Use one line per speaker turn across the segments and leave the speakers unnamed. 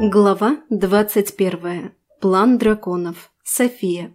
Глава 21. План драконов. София.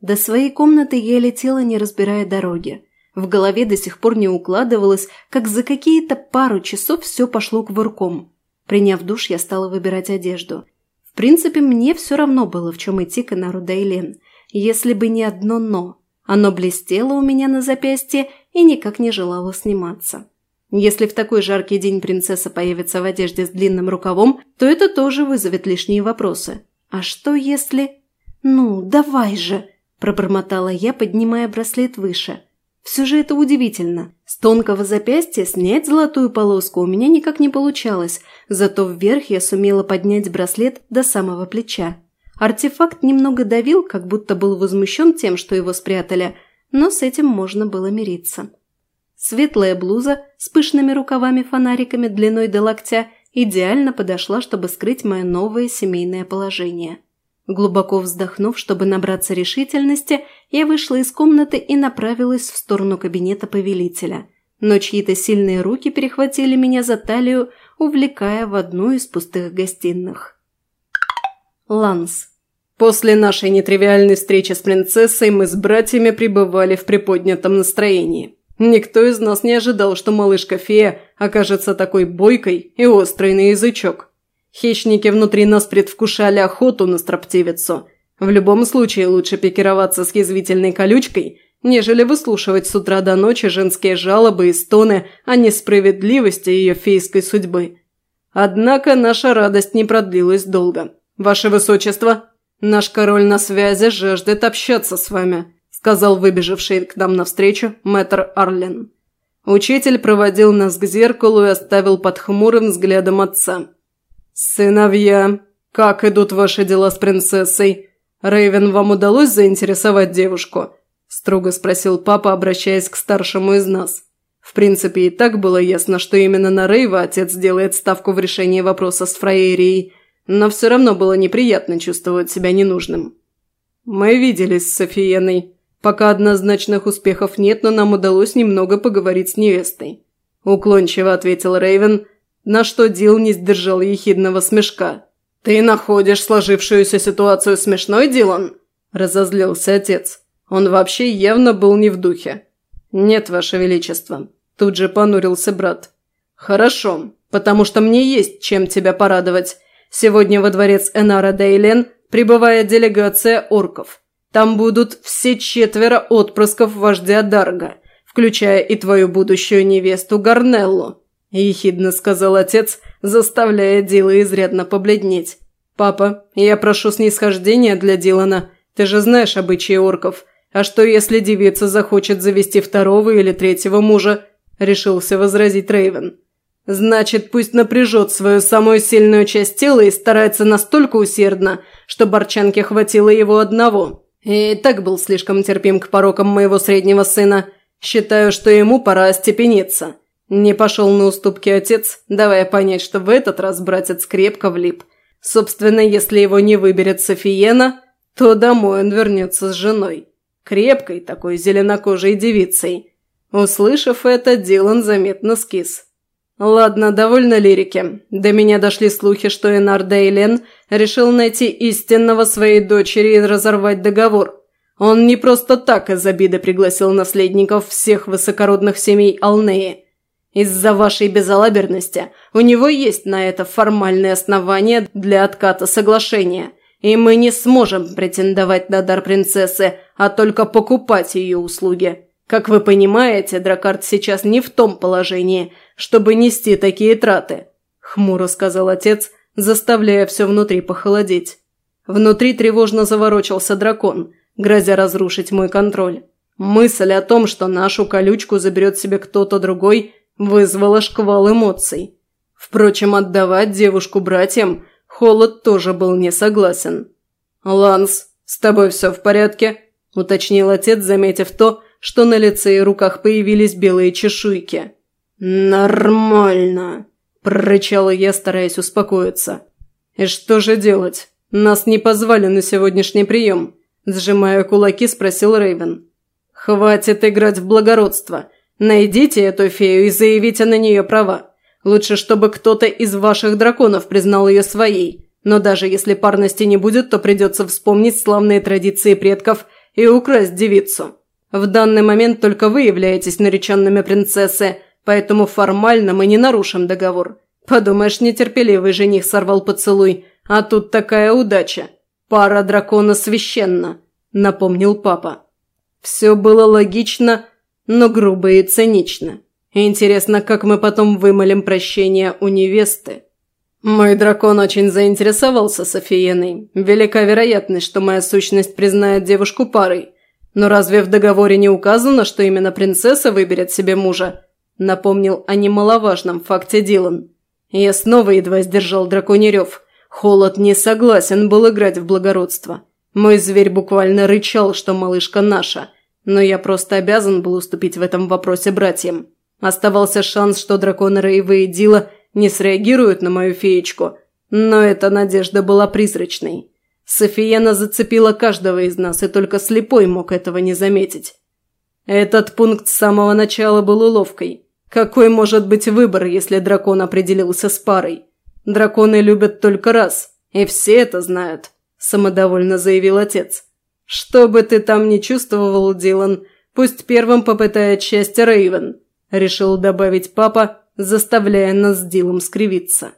До своей комнаты я летела, не разбирая дороги. В голове до сих пор не укладывалось, как за какие-то пару часов все пошло кувырком. Приняв душ, я стала выбирать одежду. В принципе, мне все равно было, в чем идти к Энару Дейлен, если бы не одно «но». Оно блестело у меня на запястье и никак не желало сниматься. Если в такой жаркий день принцесса появится в одежде с длинным рукавом, то это тоже вызовет лишние вопросы. А что если... «Ну, давай же!» – пробормотала я, поднимая браслет выше. Все же это удивительно. С тонкого запястья снять золотую полоску у меня никак не получалось, зато вверх я сумела поднять браслет до самого плеча. Артефакт немного давил, как будто был возмущен тем, что его спрятали, но с этим можно было мириться. Светлая блуза с пышными рукавами-фонариками длиной до локтя идеально подошла, чтобы скрыть мое новое семейное положение. Глубоко вздохнув, чтобы набраться решительности, я вышла из комнаты и направилась в сторону кабинета повелителя. Но чьи-то сильные руки перехватили меня за талию, увлекая в одну из пустых гостиных. Ланс.
После нашей нетривиальной встречи с принцессой мы с братьями пребывали в приподнятом настроении. Никто из нас не ожидал, что малышка-фея окажется такой бойкой и острой на язычок. Хищники внутри нас предвкушали охоту на строптивицу. В любом случае лучше пикироваться с язвительной колючкой, нежели выслушивать с утра до ночи женские жалобы и стоны о несправедливости ее фейской судьбы. Однако наша радость не продлилась долго. «Ваше Высочество, наш король на связи жаждет общаться с вами», сказал выбежавший к нам навстречу мэтр Арлен. Учитель проводил нас к зеркалу и оставил под хмурым взглядом отца. «Сыновья, как идут ваши дела с принцессой? Рейвен, вам удалось заинтересовать девушку?» – строго спросил папа, обращаясь к старшему из нас. В принципе, и так было ясно, что именно на Рейва отец делает ставку в решении вопроса с Фраерией, но все равно было неприятно чувствовать себя ненужным. «Мы виделись с Софиеной», Пока однозначных успехов нет, но нам удалось немного поговорить с невестой. Уклончиво ответил Рейвен, на что Дил не сдержал ехидного смешка. «Ты находишь сложившуюся ситуацию смешной, Дилан?» – разозлился отец. Он вообще явно был не в духе. «Нет, Ваше Величество», – тут же понурился брат. «Хорошо, потому что мне есть чем тебя порадовать. Сегодня во дворец Энара Дейлен прибывает делегация орков. Там будут все четверо отпрысков вождя Дарга, включая и твою будущую невесту Гарнеллу», – ехидно сказал отец, заставляя Дила изрядно побледнеть. «Папа, я прошу снисхождения для Дилана. Ты же знаешь обычаи орков. А что, если девица захочет завести второго или третьего мужа?» – решился возразить Рейвен. «Значит, пусть напряжет свою самую сильную часть тела и старается настолько усердно, что Борчанке хватило его одного». И так был слишком терпим к порокам моего среднего сына. Считаю, что ему пора остепениться. Не пошел на уступки отец, давая понять, что в этот раз братец крепко влип. Собственно, если его не выберет Софиена, то домой он вернется с женой. Крепкой такой зеленокожей девицей. Услышав это, Дилан заметно скис. Ладно, довольно лирики. До меня дошли слухи, что Энар Дейлен решил найти истинного своей дочери и разорвать договор. Он не просто так из обиды пригласил наследников всех высокородных семей Алнеи. Из-за вашей безалаберности у него есть на это формальные основания для отката соглашения, и мы не сможем претендовать на дар принцессы, а только покупать ее услуги. Как вы понимаете, Дракард сейчас не в том положении, чтобы нести такие траты», – хмуро сказал отец, заставляя все внутри похолодеть. Внутри тревожно заворочился дракон, грозя разрушить мой контроль. Мысль о том, что нашу колючку заберет себе кто-то другой, вызвала шквал эмоций. Впрочем, отдавать девушку братьям Холод тоже был не согласен. «Ланс, с тобой все в порядке?» – уточнил отец, заметив то, что на лице и руках появились белые чешуйки. «Нормально», – прорычала я, стараясь успокоиться. «И что же делать? Нас не позвали на сегодняшний прием. Сжимая кулаки, спросил Рейвен. «Хватит играть в благородство. Найдите эту фею и заявите на нее права. Лучше, чтобы кто-то из ваших драконов признал ее своей. Но даже если парности не будет, то придется вспомнить славные традиции предков и украсть девицу. В данный момент только вы являетесь нареченными принцессы, поэтому формально мы не нарушим договор. Подумаешь, нетерпеливый жених сорвал поцелуй, а тут такая удача. Пара дракона священна, напомнил папа. Все было логично, но грубо и цинично. Интересно, как мы потом вымолим прощение у невесты. Мой дракон очень заинтересовался Софиеной. Велика вероятность, что моя сущность признает девушку парой. Но разве в договоре не указано, что именно принцесса выберет себе мужа? Напомнил о немаловажном факте Дилан. Я снова едва сдержал драконий рев. Холод не согласен был играть в благородство. Мой зверь буквально рычал, что малышка наша. Но я просто обязан был уступить в этом вопросе братьям. Оставался шанс, что драконы Рейвы и Дила не среагируют на мою феечку. Но эта надежда была призрачной. Софиена зацепила каждого из нас, и только слепой мог этого не заметить. Этот пункт с самого начала был уловкой. Какой может быть выбор, если дракон определился с парой? Драконы любят только раз, и все это знают», – самодовольно заявил отец. «Что бы ты там ни чувствовал, Дилан, пусть первым попытает счастье Рейвен», – решил добавить папа, заставляя нас с Дилом скривиться.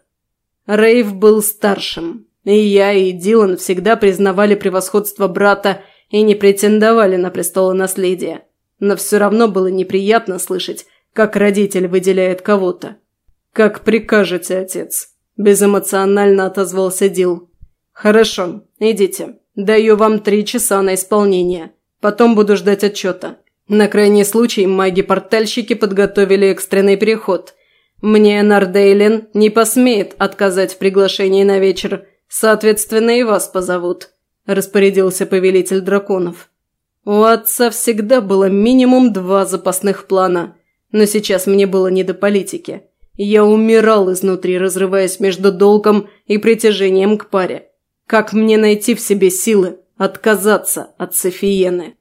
Рейв был старшим, и я, и Дилан всегда признавали превосходство брата и не претендовали на престолонаследие. Но все равно было неприятно слышать, как родитель выделяет кого-то. «Как прикажете, отец», – безэмоционально отозвался Дил. «Хорошо, идите. Даю вам три часа на исполнение. Потом буду ждать отчета. На крайний случай маги-портальщики подготовили экстренный переход. Мне Нардейлен не посмеет отказать в приглашении на вечер, Соответственно, и вас позовут», – распорядился повелитель драконов. У отца всегда было минимум два запасных плана, но сейчас мне было не до политики. Я умирал изнутри, разрываясь между долгом и притяжением к паре. Как мне найти в себе силы отказаться от Софиены?